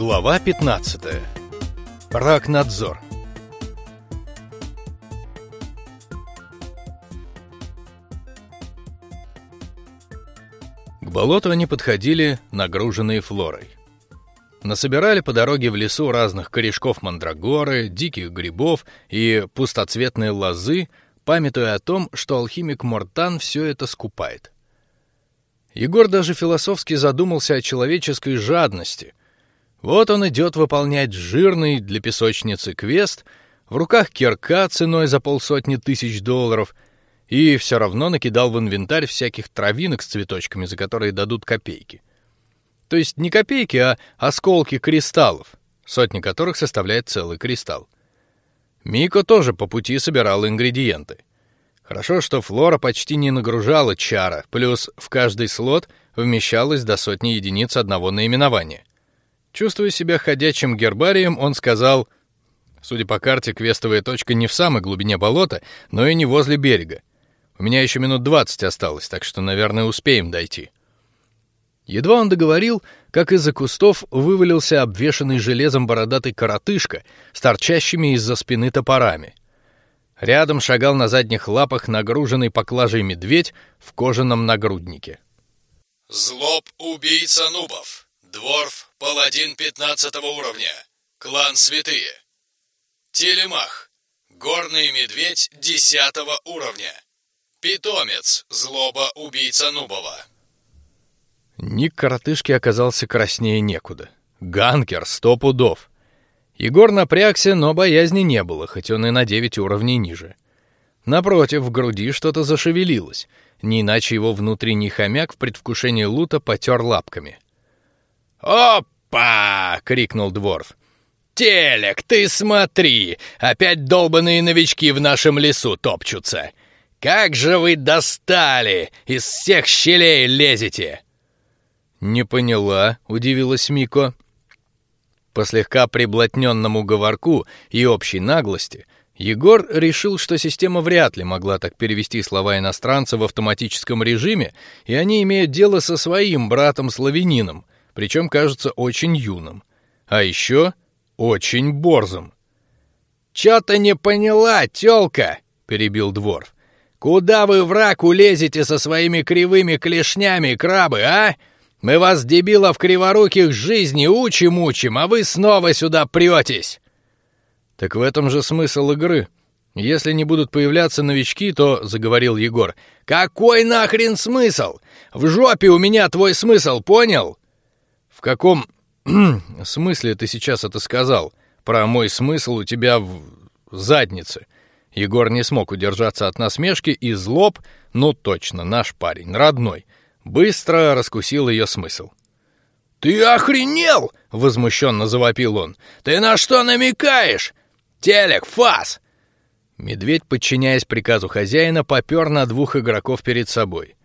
Глава 15. Ракнадзор. К болоту они подходили, нагруженные флорой. Насобирали по дороге в лесу разных корешков мандрагоры, диких грибов и пустоцветные лозы, памятуя о том, что алхимик Мортан все это скупает. Егор даже философски задумался о человеческой жадности. Вот он идет выполнять жирный для песочницы квест, в руках кирка ценой за полсотни тысяч долларов, и все равно накидал в инвентарь всяких травинок с цветочками, за которые дадут копейки. То есть не копейки, а осколки кристаллов, сотни которых составляет целый кристалл. Мико тоже по пути собирал ингредиенты. Хорошо, что Флора почти не нагружала чара, плюс в каждый слот вмещалось до сотни единиц одного наименования. Чувствуя себя ходячим гербарием, он сказал: "Судя по карте, квестовая точка не в самой глубине болота, но и не возле берега. У меня еще минут двадцать осталось, так что, наверное, успеем дойти". Едва он договорил, как из-за кустов вывалился обвешанный железом бородатый коротышка с торчащими из-за спины топорами. Рядом шагал на задних лапах нагруженный поклажей медведь в кожаном нагруднике. Злоб убийца нубов, дворф паладин пятнадцатого уровня, клан святые. Телемах, горный медведь десятого уровня, питомец злоба убийца нубова. Ник коротышки оказался краснее некуда. Ганкер сто пудов. Егор напрягся, но боязни не было, хоть он и на девять уровней ниже. Напротив, в груди что-то зашевелилось, не иначе его внутренний хомяк в предвкушении лута потер лапками. «Опа!» — крикнул дворф. «Телек, ты смотри! Опять долбаные новички в нашем лесу топчутся! Как же вы достали! Из всех щелей лезете!» Не поняла, удивилась Мико. По слегка приблотненному говорку и общей наглости Егор решил, что система вряд ли могла так перевести слова иностранца в автоматическом режиме, и они имеют дело со своим братом славянином, причем кажется очень юным, а еще очень борзым. Чё-то не поняла, тёлка, перебил дворф. Куда вы враг улезете со своими кривыми клешнями, крабы, а? Мы вас, дебилов криворуких, жизни учим-учим, а вы снова сюда претесь!» «Так в этом же смысл игры. Если не будут появляться новички, то...» — заговорил Егор. «Какой нахрен смысл? В жопе у меня твой смысл, понял?» «В каком смысле ты сейчас это сказал? Про мой смысл у тебя в заднице?» Егор не смог удержаться от насмешки и злоб, ну точно, наш парень, родной — быстро раскусил ее смысл. Ты охренел? возмущенно завопил он. Ты на что намекаешь? Телек, фас! Медведь, подчиняясь приказу хозяина, попер на двух игроков перед собой.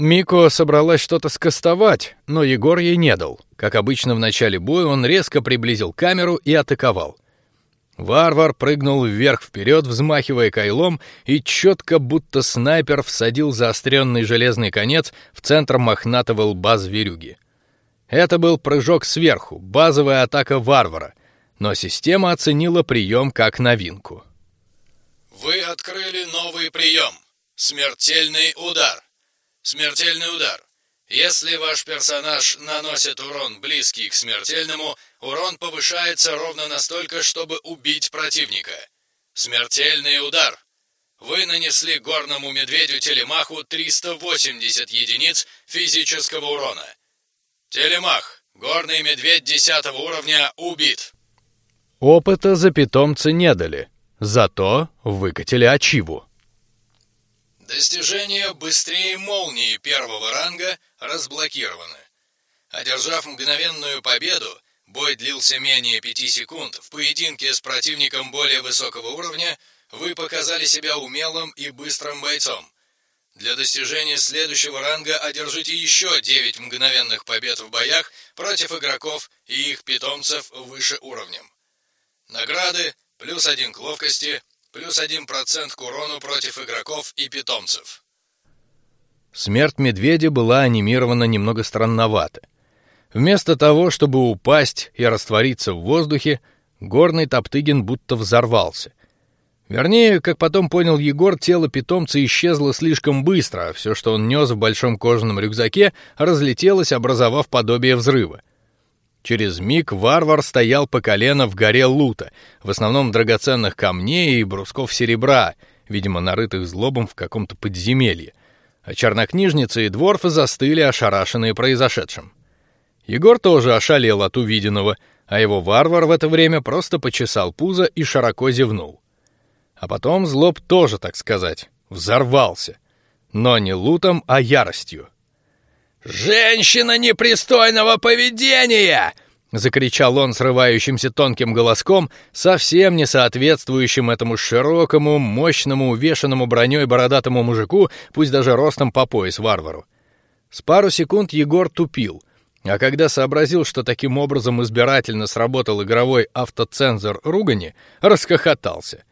Мико собралась что-то скостовать, но Егор ей не дал. Как обычно в начале боя, он резко приблизил камеру и атаковал. Варвар прыгнул вверх вперед, взмахивая кайлом, и четко, будто снайпер, всадил заостренный железный конец в центр мохнатого лба зверюги. Это был прыжок сверху, базовая атака варвара, но система оценила прием как новинку. Вы открыли новый прием. Смертельный удар. Смертельный удар. Если ваш персонаж наносит урон близкий к смертельному, урон повышается ровно настолько, чтобы убить противника. Смертельный удар. Вы нанесли горному медведю Телемаху 380 единиц физического урона. Телемах, горный медведь 10 уровня, убит. Опыта за питомца не дали, зато выкатили ачиву. Достижение быстрее молнии первого ранга разблокировано. Одержав мгновенную победу, бой длился менее пяти секунд, в поединке с противником более высокого уровня вы показали себя умелым и быстрым бойцом. Для достижения следующего ранга одержите еще 9 мгновенных побед в боях против игроков и их питомцев выше уровнем. Награды плюс один к ловкости, Плюс один процент к урону против игроков и питомцев. Смерть медведя была анимирована немного странновато. Вместо того, чтобы упасть и раствориться в воздухе, горный Топтыгин будто взорвался. Вернее, как потом понял Егор, тело питомца исчезло слишком быстро, а все, что он нес в большом кожаном рюкзаке, разлетелось, образовав подобие взрыва. Через миг варвар стоял по колено в горе лута, в основном драгоценных камней и брусков серебра, видимо, нарытых злобом в каком-то подземелье. А чернокнижница и дворфы застыли, ошарашенные произошедшим. Егор тоже ошалел от увиденного, а его варвар в это время просто почесал пузо и широко зевнул. А потом злоб тоже, так сказать, взорвался, но не лутом, а яростью. Женщина непристойного поведения! закричал он срывающимся тонким голоском, совсем не соответствующим этому широкому, мощному, увешанному броней бородатому мужику, пусть даже ростом по пояс варвару. С пару секунд Егор тупил, а когда сообразил, что таким образом избирательно сработал игровой автоцензор ругани, расхохотался.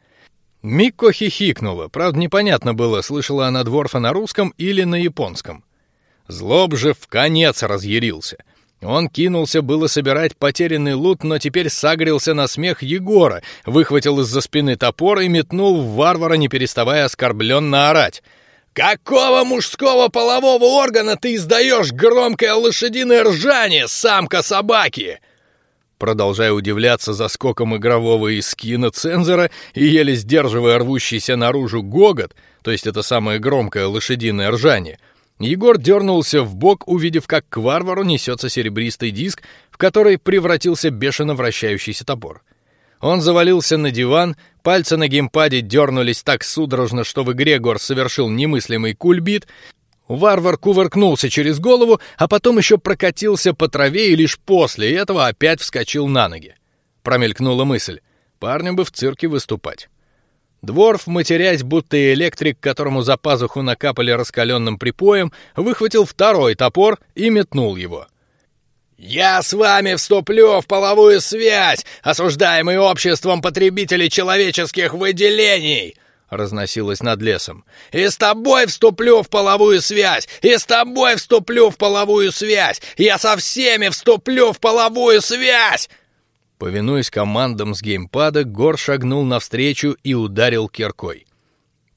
Микко хихикнула, правда непонятно было, слышала она дворфа на русском или на японском. Злоб же в конец разъярился. Он кинулся было собирать потерянный лут, но теперь сагрился на смех Егора, выхватил из-за спины топор и метнул в варвара, не переставая оскорбленно орать. «Какого мужского полового органа ты издаешь громкое лошадиное ржание, самка собаки?» Продолжая удивляться за скоком игрового искина цензора и еле сдерживая рвущийся наружу гогот, то есть это самое громкое лошадиное ржание, Егор дернулся в бок, увидев, как к варвару несется серебристый диск, в который превратился бешено вращающийся топор. Он завалился на диван, пальцы на геймпаде дернулись так судорожно, что в игре Гор совершил немыслимый кульбит, Варвар кувыркнулся через голову, а потом еще прокатился по траве и лишь после этого опять вскочил на ноги. Промелькнула мысль: парню бы в цирке выступать. Дворф, матерясь, будто электрик, которому за пазуху накапали раскаленным припоем, выхватил второй топор и метнул его. Я с вами вступлю в половую связь, осуждаемый обществом потребителей человеческих выделений разносилось над лесом. «И с тобой вступлю в половую связь! И с тобой вступлю в половую связь! Я со всеми вступлю в половую связь!» Повинуясь командам с геймпада, Гор шагнул навстречу и ударил киркой.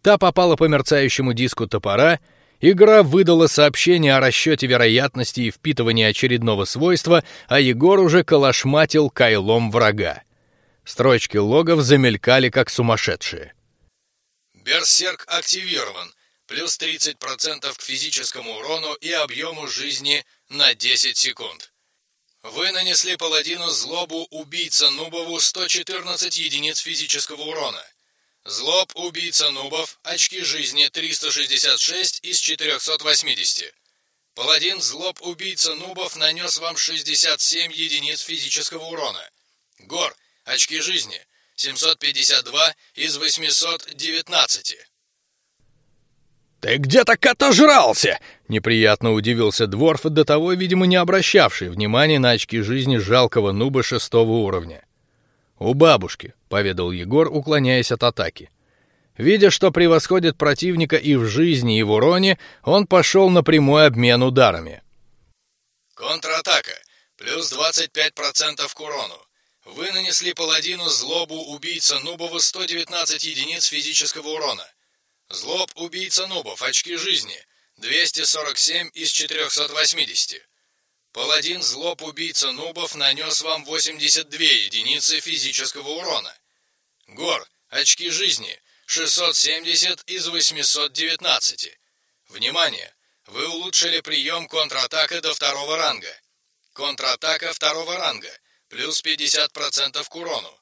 Та попала по мерцающему диску топора. Игра выдала сообщение о расчете вероятности и впитывании очередного свойства, а Егор уже колошматил кайлом врага. Строчки логов замелькали как сумасшедшие. Берсерк активирован. Плюс 30% к физическому урону и объему жизни на 10 секунд. Вы нанесли паладину злобу убийца Нубову 114 единиц физического урона. Злоб убийца Нубов, очки жизни 366 из 480. Паладин злоб убийца Нубов нанес вам 67 единиц физического урона. Гор, очки жизни 752 из 819. Ты где так отожрался? Неприятно удивился дворф, до того, видимо, не обращавший внимания на очки жизни жалкого нуба шестого уровня. У бабушки, поведал Егор, уклоняясь от атаки. Видя, что превосходит противника и в жизни, и в уроне, он пошел на прямой обмен ударами. Контратака. Плюс 25% к урону. Вы нанесли паладину злобу убийца нубова 119 единиц физического урона. Злоб убийца нубов, очки жизни 247 из 480. Паладин злоб убийца нубов нанес вам 82 единицы физического урона. Гор, очки жизни 670 из 819. Внимание! Вы улучшили прием контратака до второго ранга. Контратака второго ранга плюс 50% к урону.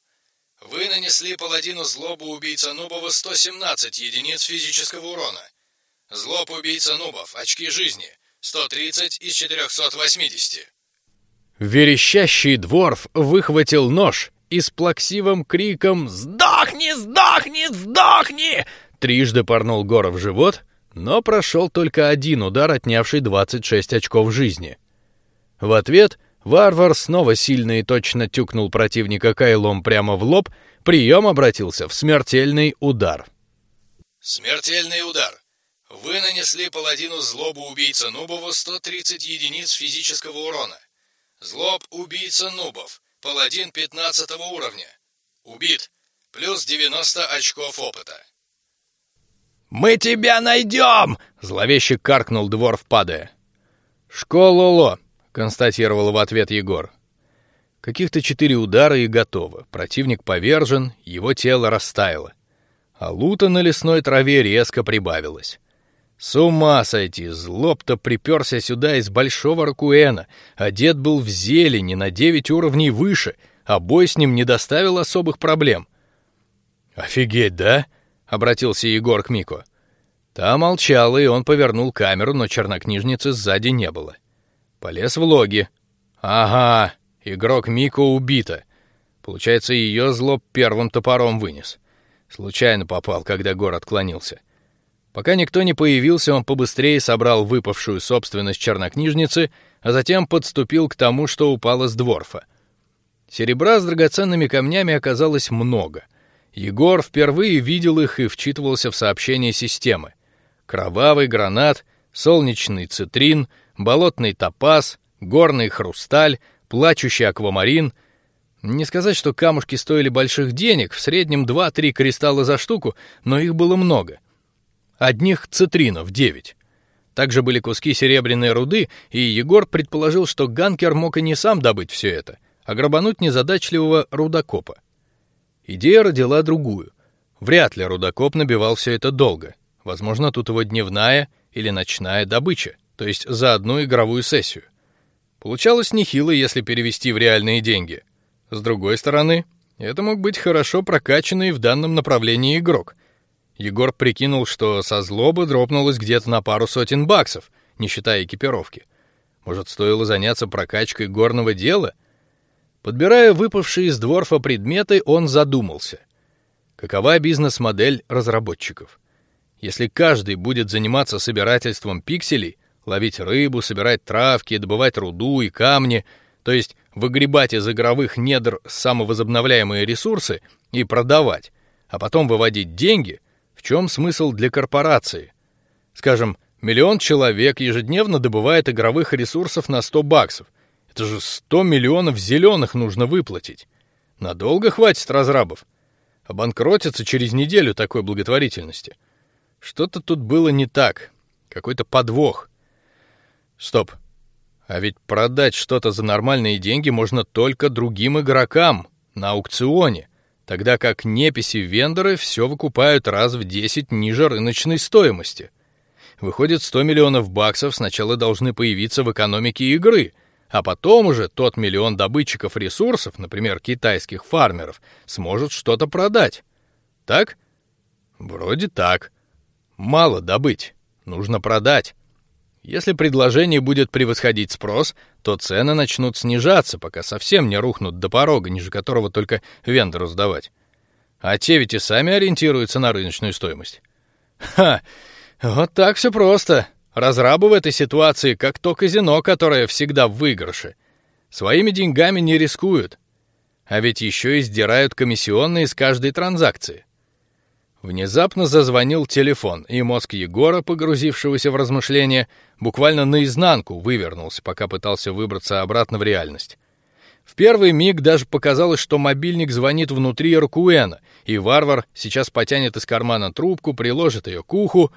Вы нанесли паладину злобу убийца нубова 117 единиц физического урона. Злоб убийца нубов, очки жизни 130 из 480. Верещащий дворф выхватил нож и с плаксивым криком «Сдохни, сдохни, сдохни!» трижды порнул Гора в живот, но прошел только один удар, отнявший 26 очков жизни. В ответ Варвар снова сильно и точно тюкнул противника кайлом прямо в лоб. Прием обратился в смертельный удар. Смертельный удар. Вы нанесли паладину злобу убийца Нубову 130 единиц физического урона. Злоб убийца нубов. Паладин 15 уровня. Убит. Плюс 90 очков опыта. «Мы тебя найдем!» — зловеще каркнул Дворф, падая. «Школоло!» — констатировал в ответ Егор. Каких-то четыре удара и готово. Противник повержен, его тело растаяло. А лута на лесной траве резко прибавилось. С ума сойти, злоб-то приперся сюда из большого Ракуэна, одет был в зелени на девять уровней выше, а бой с ним не доставил особых проблем. Офигеть, да? Обратился Егор к Мико. Та молчала, и он повернул камеру, но чернокнижницы сзади не было. Полез в логи. Ага, игрок Мико убита. Получается, ее злоб первым топором вынес. Случайно попал, когда город клонился. Пока никто не появился, он побыстрее собрал выпавшую собственность чернокнижницы, а затем подступил к тому, что упало с дворфа. Серебра с драгоценными камнями оказалось много. Егор впервые видел их и вчитывался в сообщения системы: кровавый гранат, солнечный цитрин, болотный топаз, горный хрусталь, плачущий аквамарин. Не сказать, что камушки стоили больших денег, в среднем два-три кристалла за штуку, но их было много одних цитринов девять. Также были куски серебряной руды, и Егор предположил, что Ганкер мог и не сам добыть все это, а грабануть незадачливого рудокопа. Идея родила другую. Вряд ли рудокоп набивал все это долго. Возможно, тут его дневная или ночная добыча, то есть за одну игровую сессию. Получалось нехило, если перевести в реальные деньги. С другой стороны, это мог быть хорошо прокачанный в данном направлении игрок, Егор прикинул, что со злобы дропнулось где-то на пару сотен баксов, не считая экипировки. Может, стоило заняться прокачкой горного дела? Подбирая выпавшие из дворфа предметы, он задумался: какова бизнес-модель разработчиков? Если каждый будет заниматься собирательством пикселей, ловить рыбу, собирать травки, добывать руду и камни, то есть выгребать из игровых недр самовозобновляемые ресурсы и продавать, а потом выводить деньги, в чем смысл для корпорации? Скажем, миллион человек ежедневно добывает игровых ресурсов на 100 баксов. Это же 100 миллионов зеленых нужно выплатить. Надолго хватит разрабов. Обанкротиться через неделю такой благотворительности. Что-то тут было не так. Какой-то подвох. Стоп. А ведь продать что-то за нормальные деньги можно только другим игрокам на аукционе тогда как неписи-вендоры все выкупают раз в десять ниже рыночной стоимости. Выходит, 100 миллионов баксов сначала должны появиться в экономике игры, а потом уже тот миллион добытчиков ресурсов, например, китайских фармеров, сможет что-то продать. Так? Вроде так. Мало добыть, нужно продать. Если предложение будет превосходить спрос, то цены начнут снижаться, пока совсем не рухнут до порога, ниже которого только вендору сдавать. А те ведь и сами ориентируются на рыночную стоимость. Ха, вот так все просто. Разрабы в этой ситуации как то казино, которое всегда в выигрыше. Своими деньгами не рискуют, а ведь еще и сдирают комиссионные с каждой транзакции. Внезапно зазвонил телефон, и мозг Егора, погрузившегося в размышления, буквально наизнанку вывернулся, пока пытался выбраться обратно в реальность. В первый миг даже показалось, что мобильник звонит внутри Ракуэна, и варвар сейчас потянет из кармана трубку, приложит ее к уху.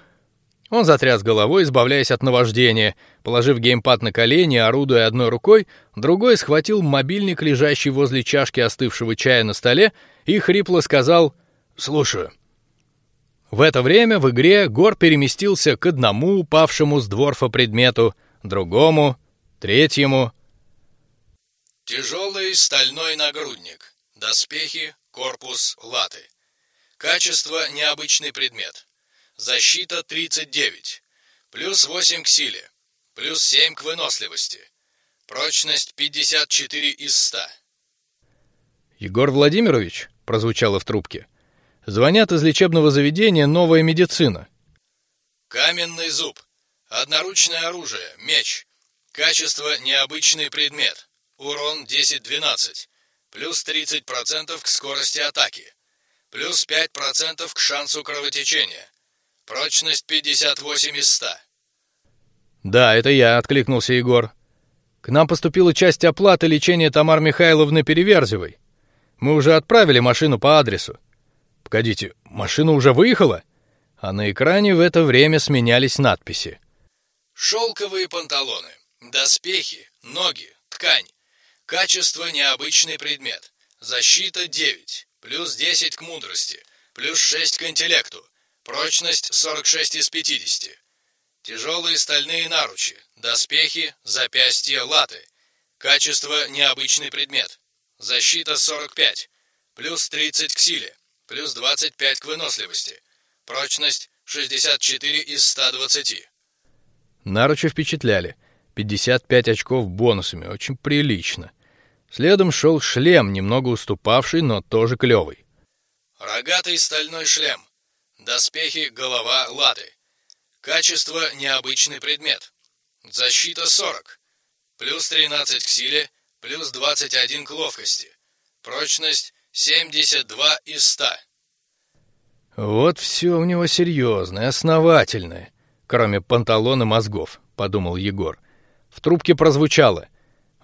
Он затряс головой, избавляясь от наваждения, положив геймпад на колени, орудуя одной рукой, другой схватил мобильник, лежащий возле чашки остывшего чая на столе, и хрипло сказал: "Слушаю". В это время в игре Гор переместился к одному упавшему с дворфа предмету, другому, третьему. Тяжелый стальной нагрудник, доспехи, корпус, латы. Качество необычный предмет. Защита 39, плюс 8 к силе, плюс 7 к выносливости. Прочность 54 из 100. Егор Владимирович прозвучало в трубке. Звонят из лечебного заведения «Новая медицина». Каменный зуб. Одноручное оружие. Меч. Качество необычный предмет. Урон 10-12. Плюс 30% к скорости атаки. Плюс 5% к шансу кровотечения. Прочность 58 из 100. Да, это я, откликнулся Егор. К нам поступила часть оплаты лечения Тамар Михайловны Переверзевой. Мы уже отправили машину по адресу. Погодите, машина уже выехала? А на экране в это время сменялись надписи. Шелковые панталоны, доспехи, ноги, ткань. Качество необычный предмет. Защита 9, плюс 10 к мудрости, плюс 6 к интеллекту. Прочность 46 из 50. Тяжелые стальные наручи, доспехи, запястья, латы. Качество необычный предмет. Защита 45, плюс 30 к силе, плюс 25 к выносливости. Прочность 64 из 120. Наручи впечатляли. 55 очков бонусами, очень прилично. Следом шел шлем, немного уступавший, но тоже клевый. Рогатый стальной шлем. Доспехи, голова, латы. Качество – необычный предмет. Защита 40. Плюс 13 к силе, плюс 21 к ловкости. Прочность 72 из 100. Вот все у него серьезное, основательное, кроме панталона мозгов, подумал Егор. В трубке прозвучало.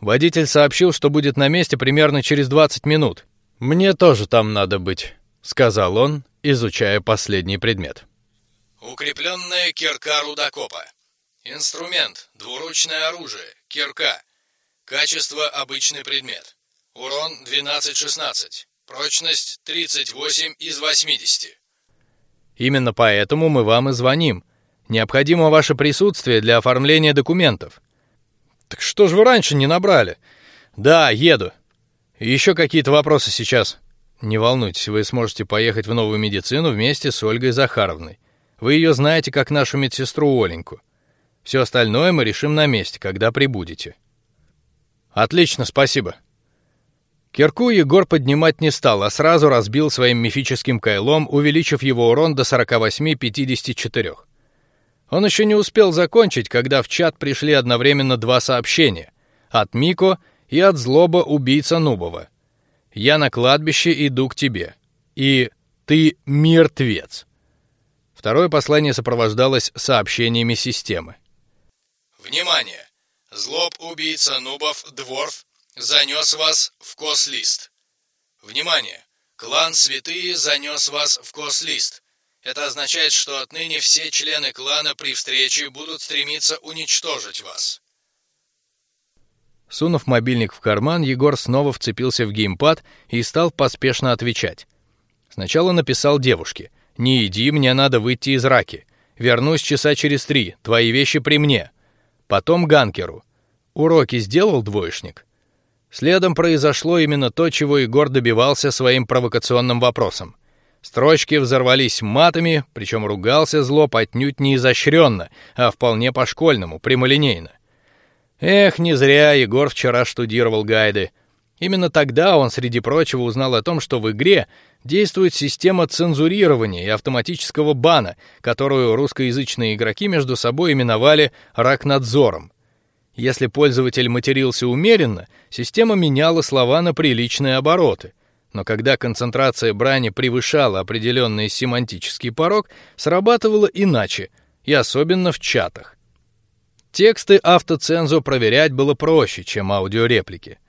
Водитель сообщил, что будет на месте примерно через 20 минут. Мне тоже там надо быть, сказал он, изучая последний предмет. Укрепленная кирка рудокопа. Инструмент, двуручное оружие, кирка. Качество обычный предмет. Урон 12-16. Прочность 38 из 80. Именно поэтому мы вам и звоним. Необходимо ваше присутствие для оформления документов. Так что же вы раньше не набрали? Да, еду. Еще какие-то вопросы сейчас? Не волнуйтесь, вы сможете поехать в новую медицину вместе с Ольгой Захаровной. Вы ее знаете как нашу медсестру Оленьку. Все остальное мы решим на месте, когда прибудете. Отлично, спасибо. Кирку Егор поднимать не стал, а сразу разбил своим мифическим кайлом, увеличив его урон до 48-54. Он еще не успел закончить, когда в чат пришли одновременно два сообщения от Мико и от злоба убийца Нубова. Я на кладбище иду к тебе. И ты мертвец. Второе послание сопровождалось сообщениями системы. Внимание! Злоб убийца нубов Дворф занес вас в кослист. Внимание! Клан Святые занес вас в кослист. Это означает, что отныне все члены клана при встрече будут стремиться уничтожить вас. Сунув мобильник в карман, Егор снова вцепился в геймпад и стал поспешно отвечать. Сначала написал девушке: не иди, мне надо выйти из раки. Вернусь часа через три. Твои вещи при мне. Потом Ганкеру. Уроки сделал двоечник. Следом произошло именно то, чего Егор добивался своим провокационным вопросом. Строчки взорвались матами, причем ругался зло отнюдь не изощренно, а вполне по-школьному, прямолинейно. Эх, не зря Егор вчера штудировал гайды. Именно тогда он, среди прочего, узнал о том, что в игре действует система цензурирования и автоматического бана, которую русскоязычные игроки между собой именовали ракнадзором. Если пользователь матерился умеренно, система меняла слова на приличные обороты. Но когда концентрация брани превышала определенный семантический порог, срабатывала иначе, и особенно в чатах. Тексты автоцензу проверять было проще, чем аудиореплики.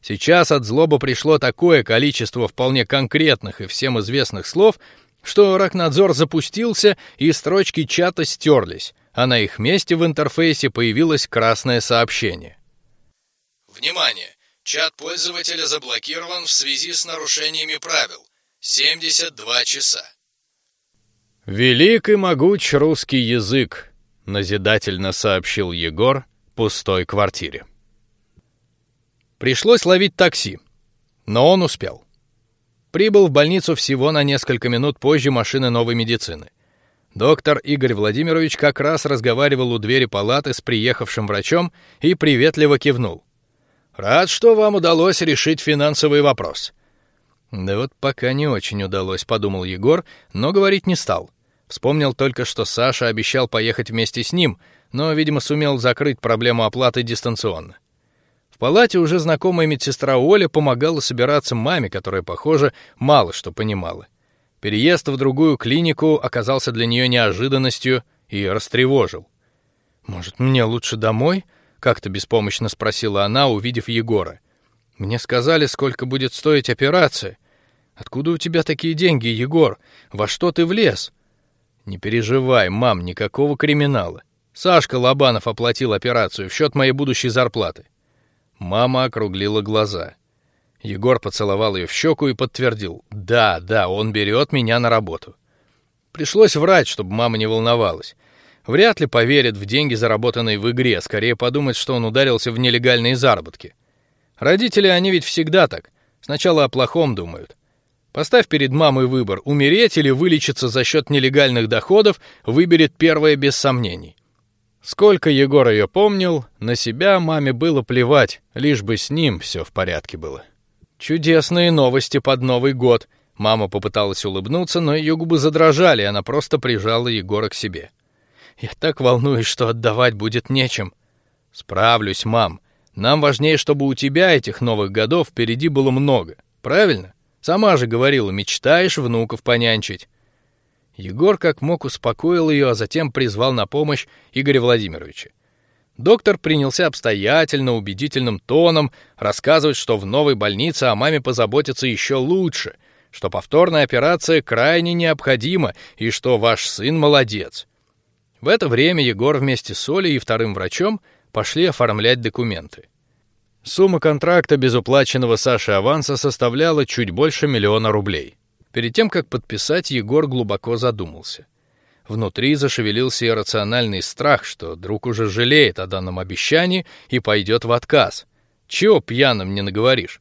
Сейчас от злоба пришло такое количество вполне конкретных и всем известных слов, что Ракнадзор запустился и строчки чата стерлись, а на их месте в интерфейсе появилось красное сообщение. Внимание! Чат пользователя заблокирован в связи с нарушениями правил. 72 часа. Велик и могуч русский язык, назидательно сообщил Егор пустой квартире. Пришлось ловить такси, но он успел. Прибыл в больницу всего на несколько минут позже машины новой медицины. Доктор Игорь Владимирович как раз разговаривал у двери палаты с приехавшим врачом и приветливо кивнул. Рад, что вам удалось решить финансовый вопрос. Да вот пока не очень удалось, подумал Егор, но говорить не стал. Вспомнил только, что Саша обещал поехать вместе с ним, но, видимо, сумел закрыть проблему оплаты дистанционно. В палате уже знакомая медсестра Оля помогала собираться маме, которая, похоже, мало что понимала. Переезд в другую клинику оказался для нее неожиданностью и растревожил. Может, мне лучше домой? как-то беспомощно спросила она, увидев Егора. Мне сказали, сколько будет стоить операция. Откуда у тебя такие деньги, Егор? Во что ты влез? Не переживай, мам, никакого криминала. Сашка Лобанов оплатил операцию в счет моей будущей зарплаты. Мама округлила глаза. Егор поцеловал ее в щеку и подтвердил: "Да, да, он берет меня на работу". Пришлось врать, чтобы мама не волновалась. Вряд ли поверит в деньги, заработанные в игре, скорее подумает, что он ударился в нелегальные заработки. Родители, они ведь всегда так. Сначала о плохом думают. Поставь перед мамой выбор: умереть или вылечиться за счет нелегальных доходов, выберет первое без сомнений. Сколько Егор ее помнил, на себя маме было плевать, лишь бы с ним все в порядке было. Чудесные новости под Новый год. Мама попыталась улыбнуться, но ее губы задрожали, она просто прижала Егора к себе. Я так волнуюсь, что отдавать будет нечем. Справлюсь, мам. Нам важнее, чтобы у тебя этих новых годов впереди было много. Правильно? Сама же говорила, мечтаешь внуков понянчить. Егор как мог успокоил ее, а затем призвал на помощь Игоря Владимировича. Доктор принялся обстоятельно, убедительным тоном рассказывать, что в новой больнице о маме позаботятся еще лучше, что повторная операция крайне необходима и что ваш сын молодец. В это время Егор вместе с Олей и вторым врачом пошли оформлять документы. Сумма контракта без уплаченного Саши аванса составляла чуть больше миллиона рублей. Перед тем как подписать, Егор глубоко задумался. Внутри зашевелился иррациональный страх, что друг уже жалеет о данном обещании и пойдет в отказ. Чего пьяным не наговоришь?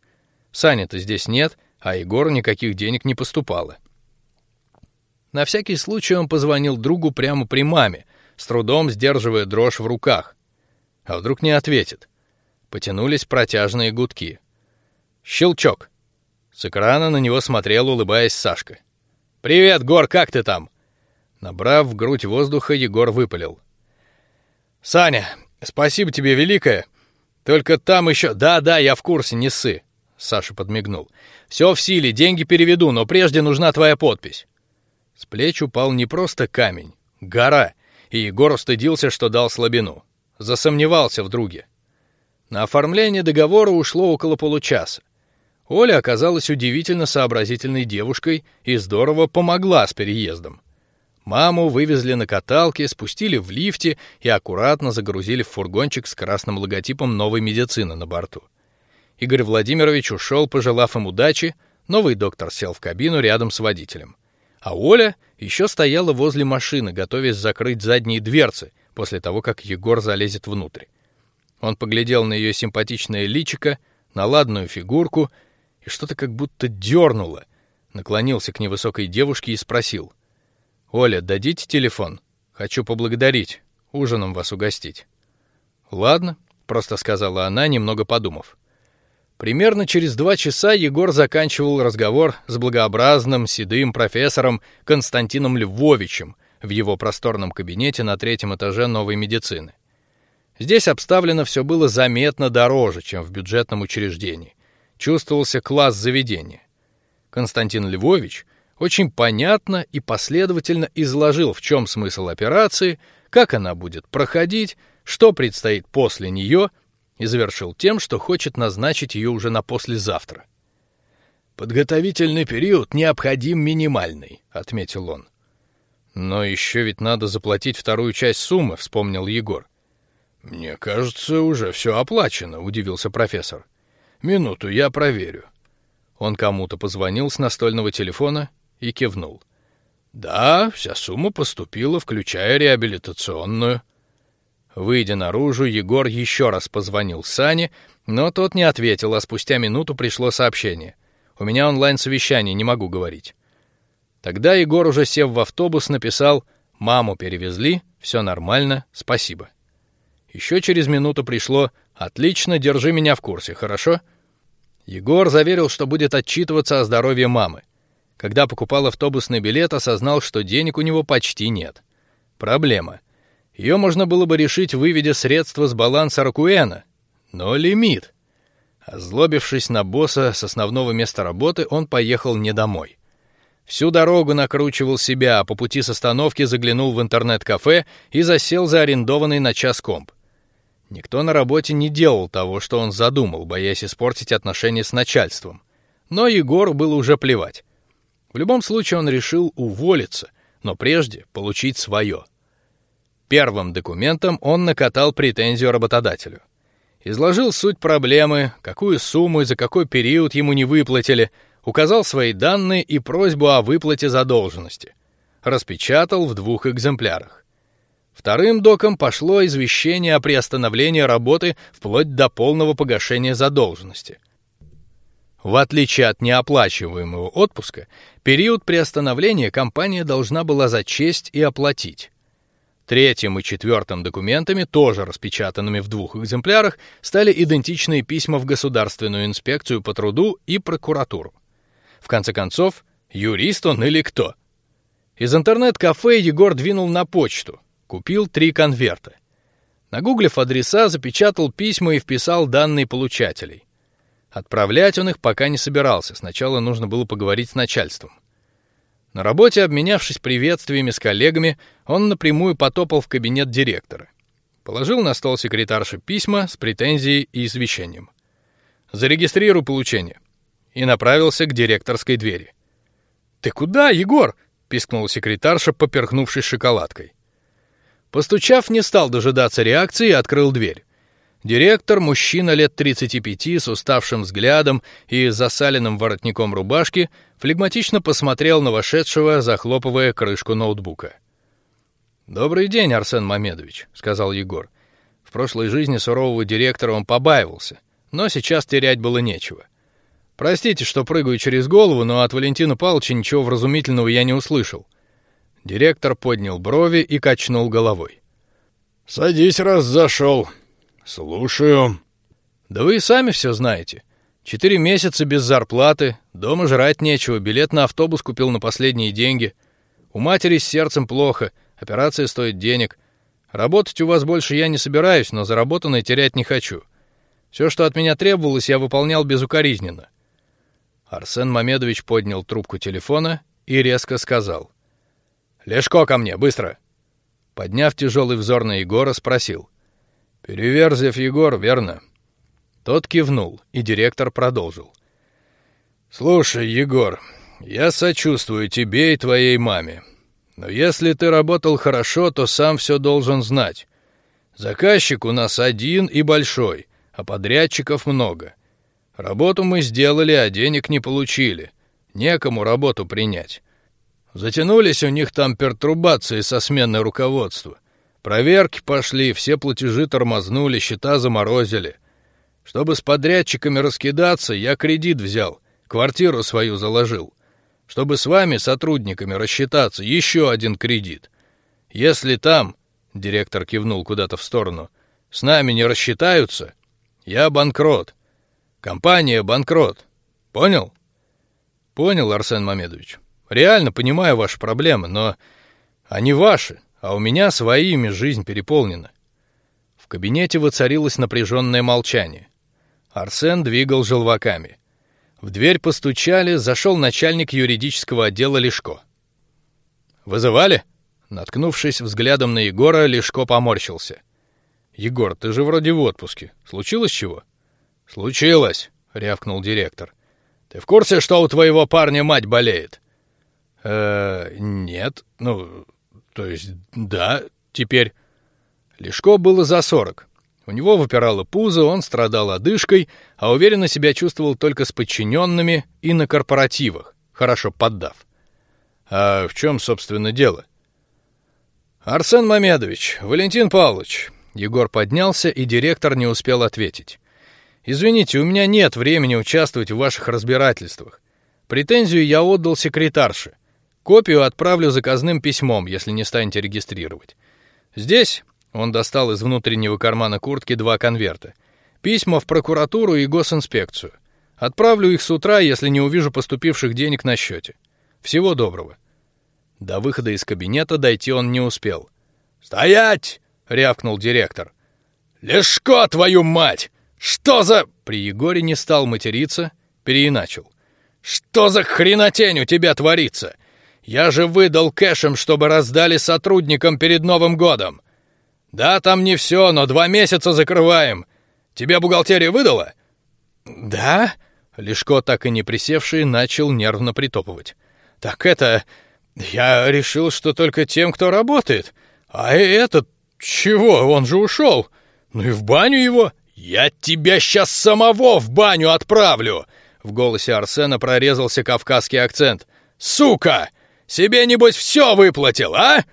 Сани-то здесь нет, а Егору никаких денег не поступало. На всякий случай он позвонил другу прямо при маме, с трудом сдерживая дрожь в руках. А вдруг не ответит? Потянулись протяжные гудки. Щелчок. С экрана на него смотрел, улыбаясь Сашка. Привет, Гор, как ты там? Набрав в грудь воздуха, Егор выпалил: Саня, спасибо тебе великое. Только там еще, да, да, я в курсе, не ссы. Саша подмигнул. Все в силе, деньги переведу, но прежде нужна твоя подпись. С плеч упал не просто камень, гора, и Егор устыдился, что дал слабину засомневался в друге. На оформление договора ушло около получаса. Оля оказалась удивительно сообразительной девушкой и здорово помогла с переездом. Маму вывезли на каталке, спустили в лифте и аккуратно загрузили в фургончик с красным логотипом новой медицины на борту. Игорь Владимирович ушел, пожелав им удачи. Новый доктор сел в кабину рядом с водителем, а Оля еще стояла возле машины, готовясь закрыть задние дверцы, после того, как Егор залезет внутрь. Он поглядел на ее симпатичное личико, на ладную фигурку и что-то как будто дернуло. Наклонился к невысокой девушке и спросил: "Оля, дадите телефон? Хочу поблагодарить, ужином вас угостить". "Ладно", просто сказала она, немного подумав. Примерно через два часа Егор заканчивал разговор с благообразным седым профессором Константином Львовичем, в его просторном кабинете на третьем этаже новой медицины. Здесь обставлено все было заметно дороже, чем в бюджетном учреждении. Чувствовался класс заведения. Константин Львович очень понятно и последовательно изложил, в чем смысл операции, как она будет проходить, что предстоит после нее, и завершил тем, что хочет назначить ее уже на послезавтра. Подготовительный период необходим минимальный, отметил он. Но еще ведь надо заплатить вторую часть суммы, вспомнил Егор. Мне кажется, уже все оплачено, удивился профессор. Минуту, я проверю. Он кому-то позвонил с настольного телефона и кивнул. Да, вся сумма поступила, включая реабилитационную. Выйдя наружу, Егор еще раз позвонил Сане, но тот не ответил, а спустя минуту пришло сообщение: "У меня онлайн совещание, не могу говорить". Тогда Егор уже сев в автобус написал: "Маму перевезли, все нормально, спасибо". Еще через минуту пришло: "Отлично, держи меня в курсе, хорошо?" Егор заверил, что будет отчитываться о здоровье мамы. Когда покупал автобусный билет, осознал, что денег у него почти нет. Проблема. Ее можно было бы решить, выведя средства с баланса Ракуэна, но лимит. Озлобившись на босса с основного места работы, он поехал не домой. Всю дорогу накручивал себя, а по пути с остановки заглянул в интернет-кафе и засел за арендованный на час комп. Никто на работе не делал того, что он задумал, боясь испортить отношения с начальством. Но Егору было уже плевать. В любом случае он решил уволиться, но прежде получить свое. Первым документом он накатал претензию работодателю. Изложил суть проблемы, какую сумму и за какой период ему не выплатили, указал свои данные и просьбу о выплате задолженности. Распечатал в двух экземплярах. Вторым доком пошло извещение о приостановлении работы вплоть до полного погашения задолженности. В отличие от неоплачиваемого отпуска, период приостановления компания должна была зачесть и оплатить. Третьим и четвертым документами, тоже распечатанными в двух экземплярах, стали идентичные письма в Государственную инспекцию по труду и прокуратуру. В конце концов, юрист он или кто? Из интернет-кафе Егор двинул на почту, купил три конверта. Нагуглив адреса, запечатал письма и вписал данные получателей. Отправлять он их пока не собирался. Сначала нужно было поговорить с начальством. На работе, обменявшись приветствиями с коллегами, он напрямую потопал в кабинет директора. Положил на стол секретарше письма с претензией и извещением. Зарегистрируй получение. И направился к директорской двери. Ты куда, Егор? пискнула секретарша, поперхнувшись шоколадкой. Постучав, не стал дожидаться реакции и открыл дверь. Директор, мужчина лет 35 с уставшим взглядом и засаленным воротником рубашки, флегматично посмотрел на вошедшего, захлопывая крышку ноутбука. Добрый день, Арсен Мамедович, сказал Егор. В прошлой жизни сурового директора он побаивался, но сейчас терять было нечего. Простите, что прыгаю через голову, но от Валентина Павловича ничего вразумительного я не услышал. Директор поднял брови и качнул головой. Садись, раз зашел. Слушаю. Да вы и сами все знаете. Четыре месяца без зарплаты, дома жрать нечего, билет на автобус купил на последние деньги. У матери с сердцем плохо, операция стоит денег. Работать у вас больше я не собираюсь, но заработанное терять не хочу. Все, что от меня требовалось, я выполнял безукоризненно. Арсен Мамедович поднял трубку телефона и резко сказал: "Лешко ко мне, быстро!" Подняв тяжелый взор на Егора, спросил: Переверзев Егор, верно? Тот кивнул, и директор продолжил. Слушай, Егор, я сочувствую тебе и твоей маме, но если ты работал хорошо, то сам все должен знать. Заказчик у нас один и большой, а подрядчиков много. Работу мы сделали, а денег не получили. Некому работу принять. Затянулись у них там пертурбации со сменой руководства. Проверки пошли, все платежи тормознули, счета заморозили. Чтобы с подрядчиками раскидаться, я кредит взял, квартиру свою заложил. Чтобы с вами сотрудниками рассчитаться, еще один кредит. Если там, директор кивнул куда-то в сторону, с нами не рассчитаются, я банкрот. Компания банкрот. Понял? Понял, Арсен Мамедович. Реально понимаю ваши проблемы, но они ваши а у меня своими жизнь переполнена. В кабинете воцарилось напряженное молчание. Арсен двигал желваками. В дверь постучали, зашел начальник юридического отдела Лешко. Вызывали? Наткнувшись взглядом на Егора, Лешко поморщился. Егор, ты же вроде в отпуске. Случилось чего? Случилось, рявкнул директор. Ты в курсе, что у твоего парня мать болеет? Э, нет. Ну, то есть, да, теперь Лешко было за сорок. У него выпирало пузо, он страдал одышкой, а уверенно себя чувствовал только с подчиненными и на корпоративах, хорошо поддав. А в чем, собственно, дело? Арсен Мамедович, Валентин Павлович. Егор поднялся, и директор не успел ответить. Извините, у меня нет времени участвовать в ваших разбирательствах. Претензию я отдал секретарше. Копию отправлю заказным письмом, если не станете регистрировать. Здесь он достал из внутреннего кармана куртки два конверта. Письма в прокуратуру и госинспекцию. Отправлю их с утра, если не увижу поступивших денег на счете. Всего доброго. До выхода из кабинета дойти он не успел. Стоять! рявкнул директор. Лешко твою мать! Что за? При Егоре не стал материться, переиначил. Что за хренотень у тебя творится? Я же выдал кэшем, чтобы раздали сотрудникам перед Новым годом. Да, там не все, но два месяца закрываем. Тебе бухгалтерия выдала? Да. Лешко, так и не присевший, начал нервно притопывать. Так это... Я решил, что только тем, кто работает. А этот... Чего? Он же ушел. Ну и в баню его. Я тебя сейчас самого в баню отправлю. В голосе Арсена прорезался кавказский акцент. Сука! Себе небось все выплатил, а?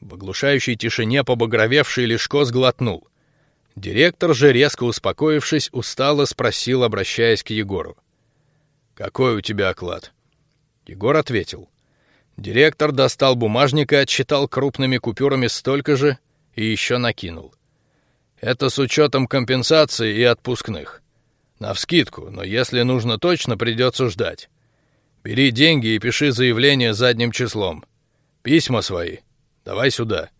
В оглушающей тишине побагровевший Лешко сглотнул. Директор же, резко успокоившись, устало спросил, обращаясь к Егору: "Какой у тебя оклад?" Егор ответил: Директор достал бумажник и отсчитал крупными купюрами столько же и еще накинул. Это с учетом компенсации и отпускных. На вскидку, но если нужно точно, придется ждать. Бери деньги и пиши заявление задним числом. Письма свои. Давай сюда.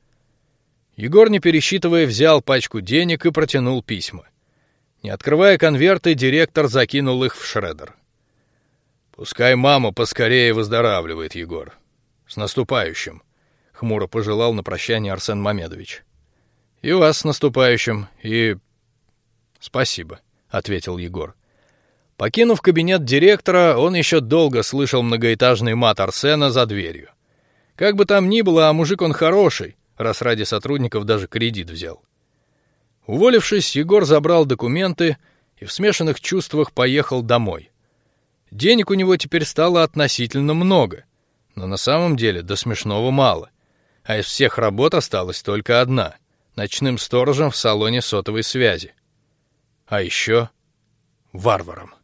Егор, не пересчитывая, взял пачку денег и протянул письма. Не открывая конверты, директор закинул их в шредер. Пускай мама поскорее выздоравливает, Егор. С наступающим, хмуро пожелал на прощание Арсен Мамедович. И вас с наступающим и спасибо, ответил Егор. Покинув кабинет директора, он еще долго слышал многоэтажный мат Арсена за дверью. Как бы там ни было, а мужик он хороший, раз ради сотрудников даже кредит взял. Уволившись, Егор забрал документы и в смешанных чувствах поехал домой. Денег у него теперь стало относительно много, но на самом деле до смешного мало. А из всех работ осталась только одна — ночным сторожем в салоне сотовой связи. А еще варваром.